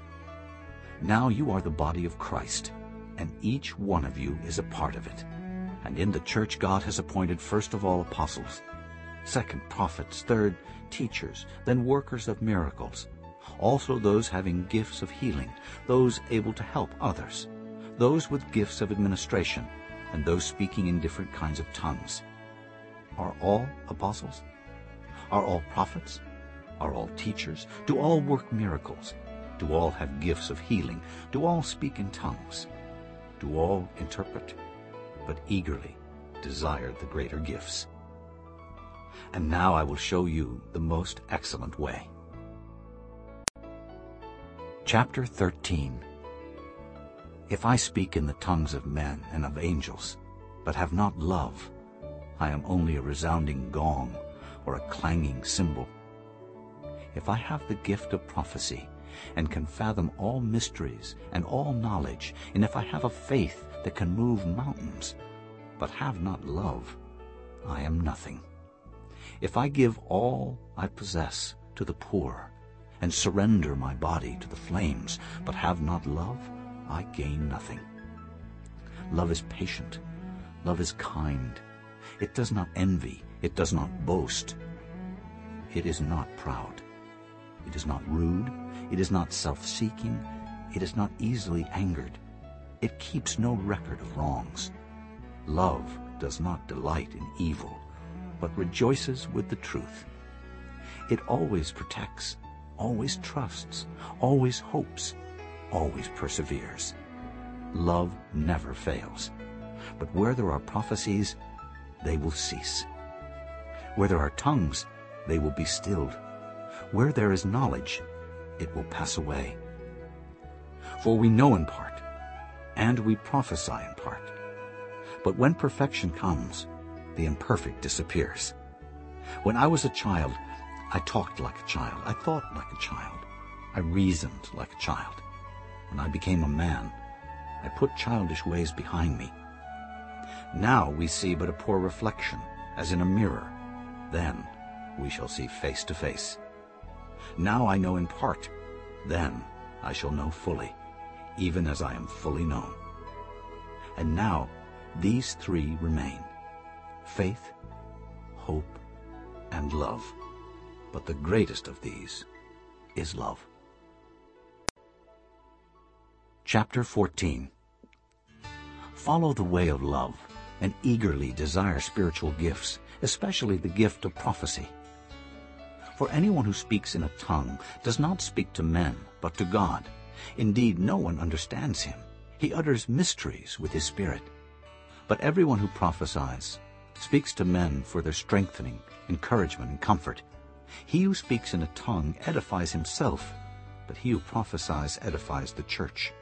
Now you are the body of Christ, and each one of you is a part of it. And in the church God has appointed first of all apostles, second prophets, third teachers, then workers of miracles, also those having gifts of healing, those able to help others, those with gifts of administration, and those speaking in different kinds of tongues. Are all apostles? Are all prophets? Are all teachers? Do all work miracles? Do all have gifts of healing? Do all speak in tongues? Do all interpret? But eagerly desire the greater gifts. And now I will show you the most excellent way. Chapter 13 if I speak in the tongues of men and of angels, but have not love, I am only a resounding gong or a clanging cymbal. If I have the gift of prophecy and can fathom all mysteries and all knowledge, and if I have a faith that can move mountains, but have not love, I am nothing. If I give all I possess to the poor and surrender my body to the flames, but have not love, I gain nothing. Love is patient. Love is kind. It does not envy. It does not boast. It is not proud. It is not rude. It is not self-seeking. It is not easily angered. It keeps no record of wrongs. Love does not delight in evil, but rejoices with the truth. It always protects, always trusts, always hopes, always perseveres. Love never fails. But where there are prophecies, they will cease. Where there are tongues, they will be stilled. Where there is knowledge, it will pass away. For we know in part, and we prophesy in part. But when perfection comes, the imperfect disappears. When I was a child, I talked like a child. I thought like a child. I reasoned like a child. When I became a man, I put childish ways behind me. Now we see but a poor reflection, as in a mirror. Then we shall see face to face. Now I know in part. Then I shall know fully, even as I am fully known. And now these three remain, faith, hope, and love. But the greatest of these is love. Chapter 14 Follow the way of love and eagerly desire spiritual gifts, especially the gift of prophecy. For anyone who speaks in a tongue does not speak to men, but to God. Indeed, no one understands him. He utters mysteries with his spirit. But everyone who prophesies speaks to men for their strengthening, encouragement, and comfort. He who speaks in a tongue edifies himself, but he who prophesies edifies the church.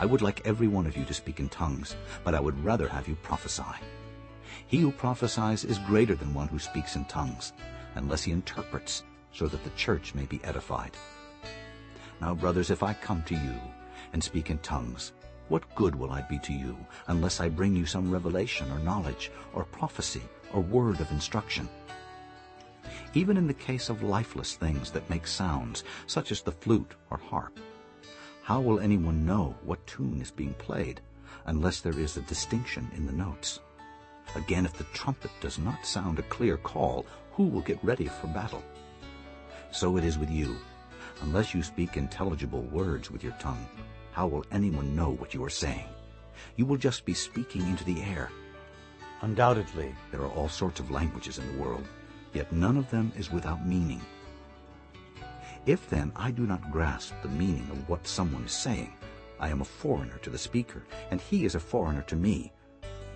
I would like every one of you to speak in tongues, but I would rather have you prophesy. He who prophesies is greater than one who speaks in tongues, unless he interprets, so that the church may be edified. Now, brothers, if I come to you and speak in tongues, what good will I be to you unless I bring you some revelation or knowledge or prophecy or word of instruction? Even in the case of lifeless things that make sounds, such as the flute or harp, How will anyone know what tune is being played unless there is a distinction in the notes? Again, if the trumpet does not sound a clear call, who will get ready for battle? So it is with you. Unless you speak intelligible words with your tongue, how will anyone know what you are saying? You will just be speaking into the air. Undoubtedly, there are all sorts of languages in the world, yet none of them is without meaning. If then I do not grasp the meaning of what someone is saying, I am a foreigner to the speaker, and he is a foreigner to me.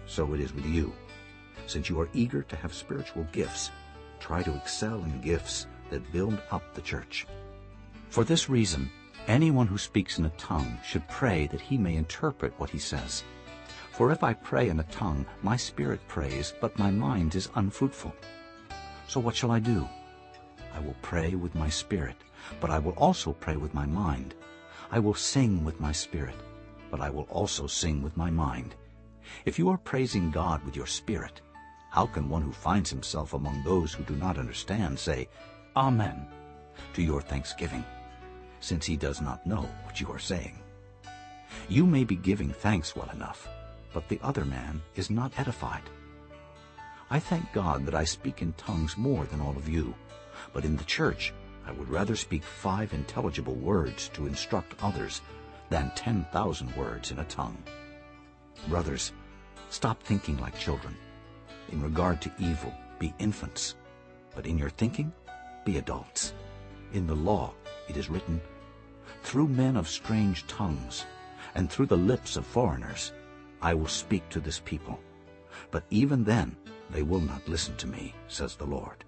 So it is with you. Since you are eager to have spiritual gifts, try to excel in gifts that build up the church. For this reason, anyone who speaks in a tongue should pray that he may interpret what he says. For if I pray in a tongue, my spirit prays, but my mind is unfruitful. So what shall I do? I will pray with my spirit, but I will also pray with my mind. I will sing with my spirit, but I will also sing with my mind. If you are praising God with your spirit, how can one who finds himself among those who do not understand say, Amen, to your thanksgiving, since he does not know what you are saying? You may be giving thanks well enough, but the other man is not edified. I thank God that I speak in tongues more than all of you, but in the church I would rather speak five intelligible words to instruct others than 10,000 words in a tongue. Brothers, stop thinking like children. In regard to evil, be infants, but in your thinking, be adults. In the law it is written, Through men of strange tongues, and through the lips of foreigners, I will speak to this people. But even then they will not listen to me, says the Lord.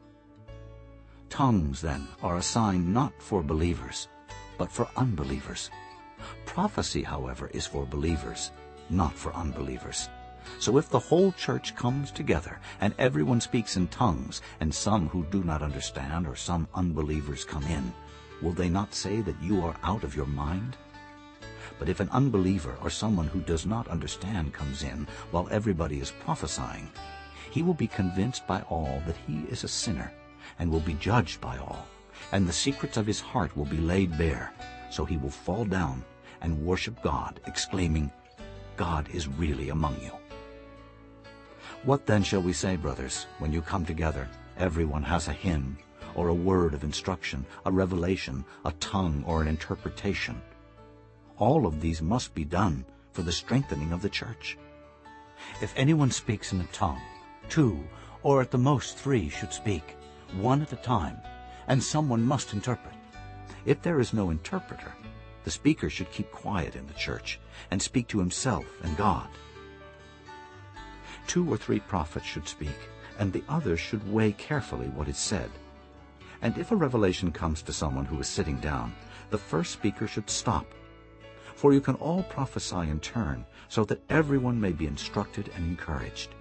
Tongues, then, are a sign not for believers, but for unbelievers. Prophecy, however, is for believers, not for unbelievers. So if the whole church comes together, and everyone speaks in tongues, and some who do not understand or some unbelievers come in, will they not say that you are out of your mind? But if an unbeliever or someone who does not understand comes in while everybody is prophesying, he will be convinced by all that he is a sinner and will be judged by all, and the secrets of his heart will be laid bare. So he will fall down and worship God, exclaiming, God is really among you. What then shall we say, brothers, when you come together? Everyone has a hymn, or a word of instruction, a revelation, a tongue, or an interpretation. All of these must be done for the strengthening of the church. If anyone speaks in a tongue, two, or at the most three should speak, one at a time, and someone must interpret. If there is no interpreter, the speaker should keep quiet in the church and speak to himself and God. Two or three prophets should speak, and the others should weigh carefully what is said. And if a revelation comes to someone who is sitting down, the first speaker should stop. For you can all prophesy in turn, so that everyone may be instructed and encouraged.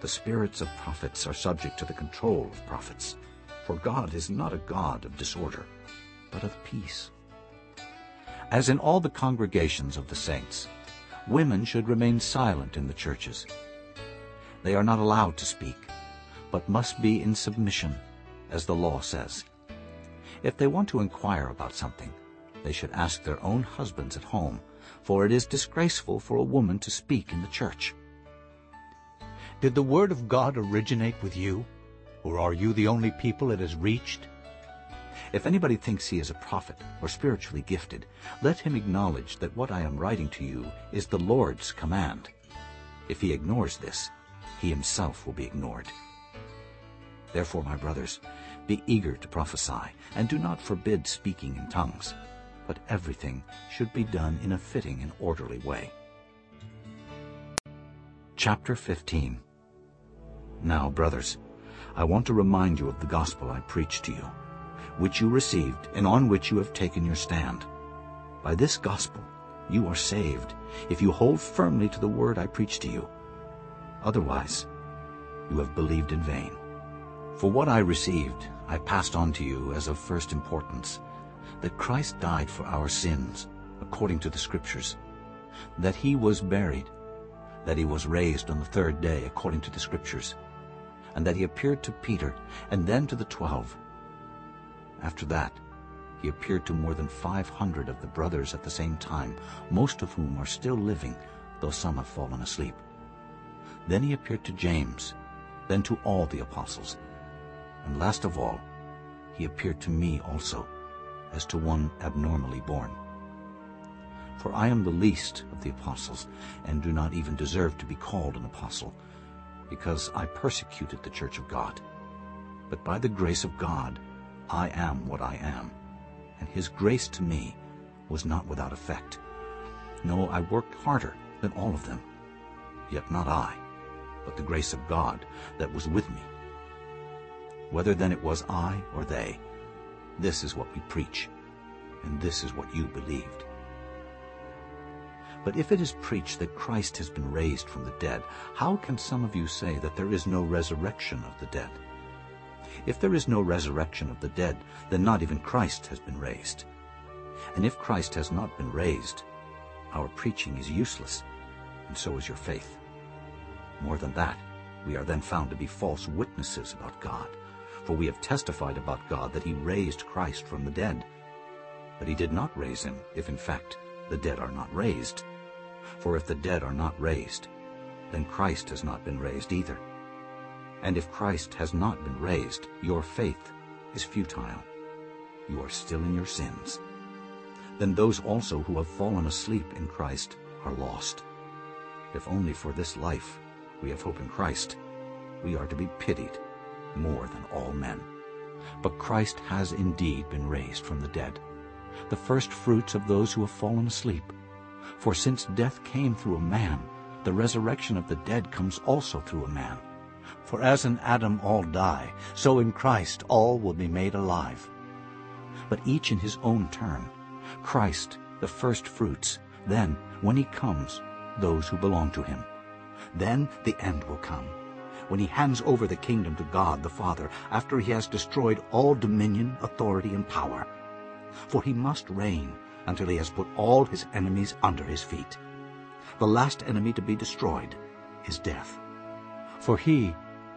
The spirits of prophets are subject to the control of prophets, for God is not a God of disorder, but of peace. As in all the congregations of the saints, women should remain silent in the churches. They are not allowed to speak, but must be in submission, as the law says. If they want to inquire about something, they should ask their own husbands at home, for it is disgraceful for a woman to speak in the church. Did the Word of God originate with you, or are you the only people it has reached? If anybody thinks he is a prophet or spiritually gifted, let him acknowledge that what I am writing to you is the Lord's command. If he ignores this, he himself will be ignored. Therefore, my brothers, be eager to prophesy, and do not forbid speaking in tongues, but everything should be done in a fitting and orderly way. Chapter 15 Now, brothers, I want to remind you of the gospel I preached to you, which you received and on which you have taken your stand. By this gospel you are saved, if you hold firmly to the word I preached to you. Otherwise, you have believed in vain. For what I received, I passed on to you as of first importance, that Christ died for our sins, according to the Scriptures, that he was buried, that he was raised on the third day according to the Scriptures, and that he appeared to Peter and then to the twelve. After that, he appeared to more than 500 of the brothers at the same time, most of whom are still living, though some have fallen asleep. Then he appeared to James, then to all the apostles. And last of all, he appeared to me also, as to one abnormally born. For I am the least of the apostles, and do not even deserve to be called an apostle, because I persecuted the church of God. But by the grace of God I am what I am and his grace to me was not without effect. No, I worked harder than all of them. Yet not I, but the grace of God that was with me. Whether then it was I or they, this is what we preach, and this is what you believed. But if it is preached that Christ has been raised from the dead, how can some of you say that there is no resurrection of the dead? If there is no resurrection of the dead, then not even Christ has been raised. And if Christ has not been raised, our preaching is useless, and so is your faith. More than that, we are then found to be false witnesses about God, for we have testified about God that he raised Christ from the dead. But he did not raise him, if in fact the dead are not raised. For if the dead are not raised, then Christ has not been raised either. And if Christ has not been raised, your faith is futile. You are still in your sins. Then those also who have fallen asleep in Christ are lost. If only for this life we have hope in Christ, we are to be pitied more than all men. But Christ has indeed been raised from the dead, the first fruits of those who have fallen asleep. For since death came through a man, the resurrection of the dead comes also through a man. For as in Adam all die, so in Christ all will be made alive. But each in his own turn. Christ, the first fruits, then, when he comes, those who belong to him. Then the end will come, when he hands over the kingdom to God the Father, after he has destroyed all dominion, authority, and power. For he must reign until he has put all his enemies under his feet. The last enemy to be destroyed is death. For he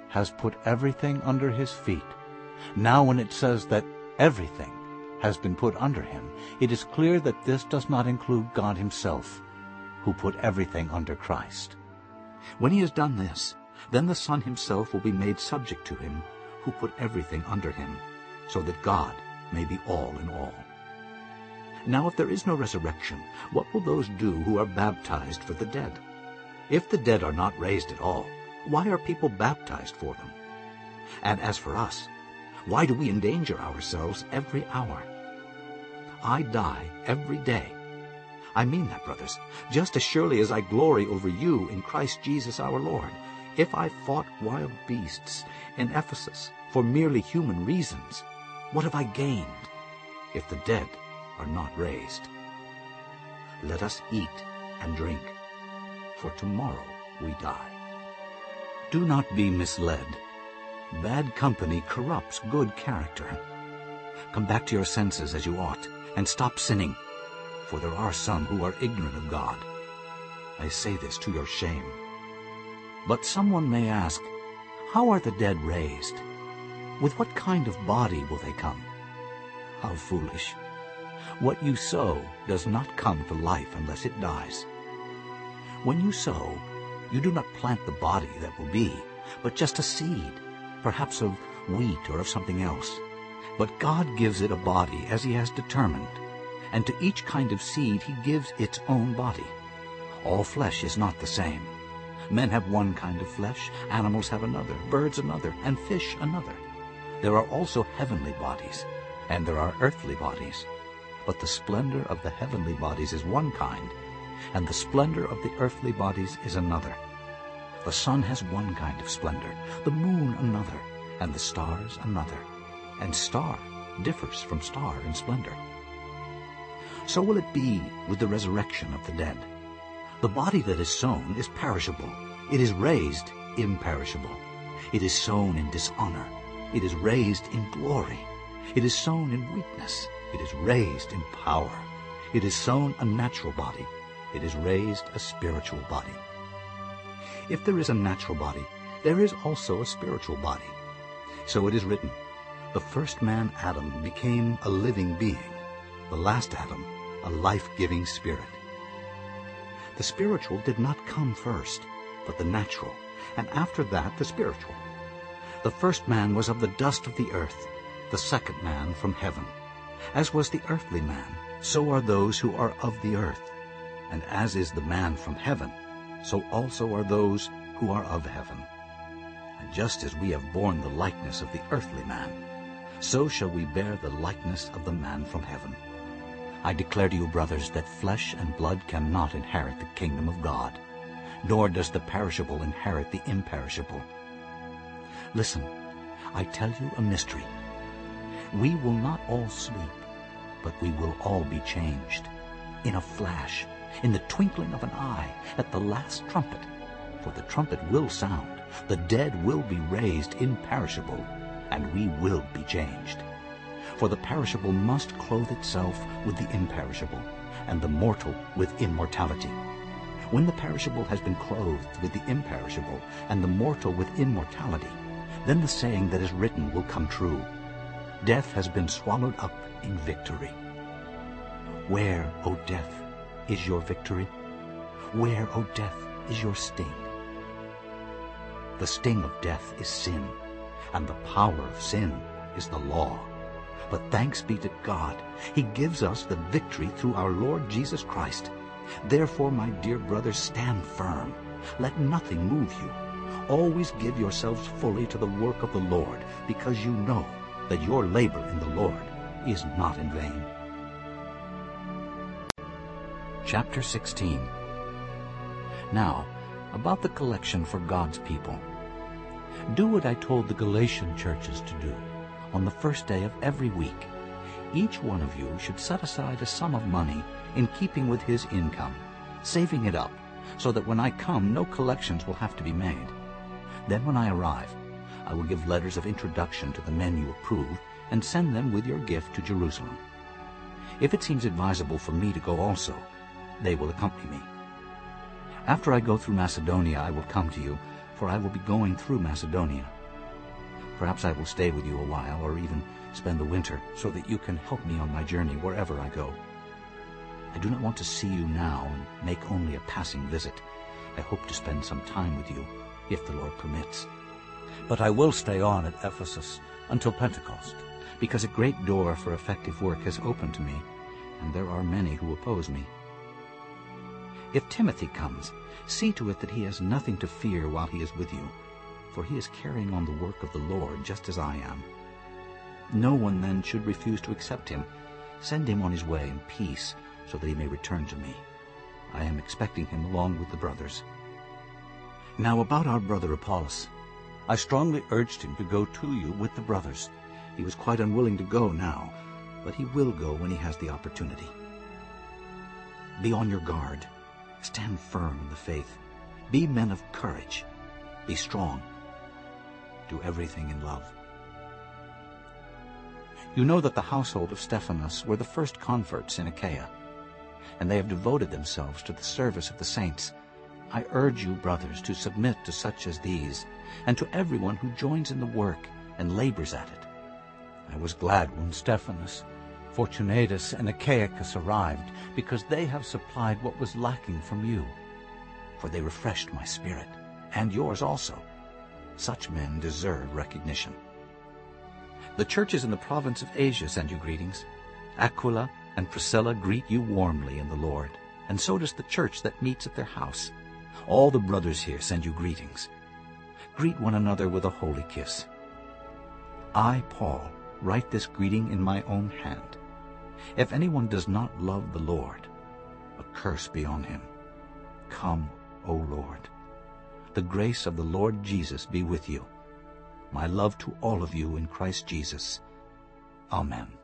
has put everything under his feet. Now when it says that everything has been put under him, it is clear that this does not include God himself, who put everything under Christ. When he has done this, then the Son himself will be made subject to him, who put everything under him, so that God may be all in all. Now if there is no resurrection, what will those do who are baptized for the dead? If the dead are not raised at all, why are people baptized for them? And as for us, why do we endanger ourselves every hour? I die every day. I mean that, brothers, just as surely as I glory over you in Christ Jesus our Lord. If I fought wild beasts in Ephesus for merely human reasons, what have I gained if the dead are not raised? Let us eat and drink, for tomorrow we die. Do not be misled. Bad company corrupts good character. Come back to your senses as you ought, and stop sinning, for there are some who are ignorant of God. I say this to your shame. But someone may ask, How are the dead raised? With what kind of body will they come? How foolish! What you sow does not come to life unless it dies. When you sow, you do not plant the body that will be, but just a seed, perhaps of wheat or of something else. But God gives it a body as he has determined, and to each kind of seed he gives its own body. All flesh is not the same. Men have one kind of flesh, animals have another, birds another, and fish another. There are also heavenly bodies, and there are earthly bodies. But the splendor of the heavenly bodies is one kind, and the splendor of the earthly bodies is another. The sun has one kind of splendor, the moon another, and the stars another. And star differs from star in splendor. So will it be with the resurrection of the dead. The body that is sown is perishable. It is raised imperishable. It is sown in dishonor. It is raised in glory. It is sown in weakness. It is raised in power. It is sown a natural body it is raised a spiritual body. If there is a natural body, there is also a spiritual body. So it is written, the first man Adam became a living being, the last Adam, a life-giving spirit. The spiritual did not come first, but the natural, and after that the spiritual. The first man was of the dust of the earth, the second man from heaven. As was the earthly man, so are those who are of the earth. And as is the man from heaven, so also are those who are of heaven. And just as we have borne the likeness of the earthly man, so shall we bear the likeness of the man from heaven. I declare to you, brothers, that flesh and blood cannot inherit the kingdom of God, nor does the perishable inherit the imperishable. Listen, I tell you a mystery. We will not all sleep, but we will all be changed. In a flash, in the twinkling of an eye, at the last trumpet. For the trumpet will sound, the dead will be raised imperishable, and we will be changed. For the perishable must clothe itself with the imperishable, and the mortal with immortality. When the perishable has been clothed with the imperishable, and the mortal with immortality, then the saying that is written will come true. Death has been swallowed up in victory. Where, O death, is your victory? Where, O death, is your sting? The sting of death is sin, and the power of sin is the law. But thanks be to God, he gives us the victory through our Lord Jesus Christ. Therefore, my dear brothers, stand firm. Let nothing move you. Always give yourselves fully to the work of the Lord, because you know that your labor in the Lord is not in vain. Chapter 16 Now, about the collection for God's people. Do what I told the Galatian churches to do on the first day of every week. Each one of you should set aside a sum of money in keeping with his income, saving it up, so that when I come no collections will have to be made. Then when I arrive, I will give letters of introduction to the men you approve and send them with your gift to Jerusalem. If it seems advisable for me to go also, they will accompany me. After I go through Macedonia, I will come to you, for I will be going through Macedonia. Perhaps I will stay with you a while, or even spend the winter, so that you can help me on my journey wherever I go. I do not want to see you now and make only a passing visit. I hope to spend some time with you, if the Lord permits. But I will stay on at Ephesus until Pentecost, because a great door for effective work has opened to me, and there are many who oppose me. If Timothy comes, see to it that he has nothing to fear while he is with you, for he is carrying on the work of the Lord just as I am. No one then should refuse to accept him. Send him on his way in peace, so that he may return to me. I am expecting him along with the brothers. Now about our brother Apollos. I strongly urged him to go to you with the brothers. He was quite unwilling to go now, but he will go when he has the opportunity. Be on your guard. Stand firm in the faith. Be men of courage. Be strong. Do everything in love. You know that the household of Stephanas were the first converts in Achaia, and they have devoted themselves to the service of the saints. I urge you, brothers, to submit to such as these, and to everyone who joins in the work and labors at it. I was glad when Stephanas, Fortunatus, and Achaicus arrived, because they have supplied what was lacking from you. For they refreshed my spirit, and yours also. Such men deserve recognition. The churches in the province of Asia send you greetings. Aquila and Priscilla greet you warmly in the Lord, and so does the church that meets at their house. All the brothers here send you greetings. Greet one another with a holy kiss. I, Paul, write this greeting in my own hand. If anyone does not love the Lord, a curse be on him. Come, O Lord. The grace of the Lord Jesus be with you. My love to all of you in Christ Jesus. Amen.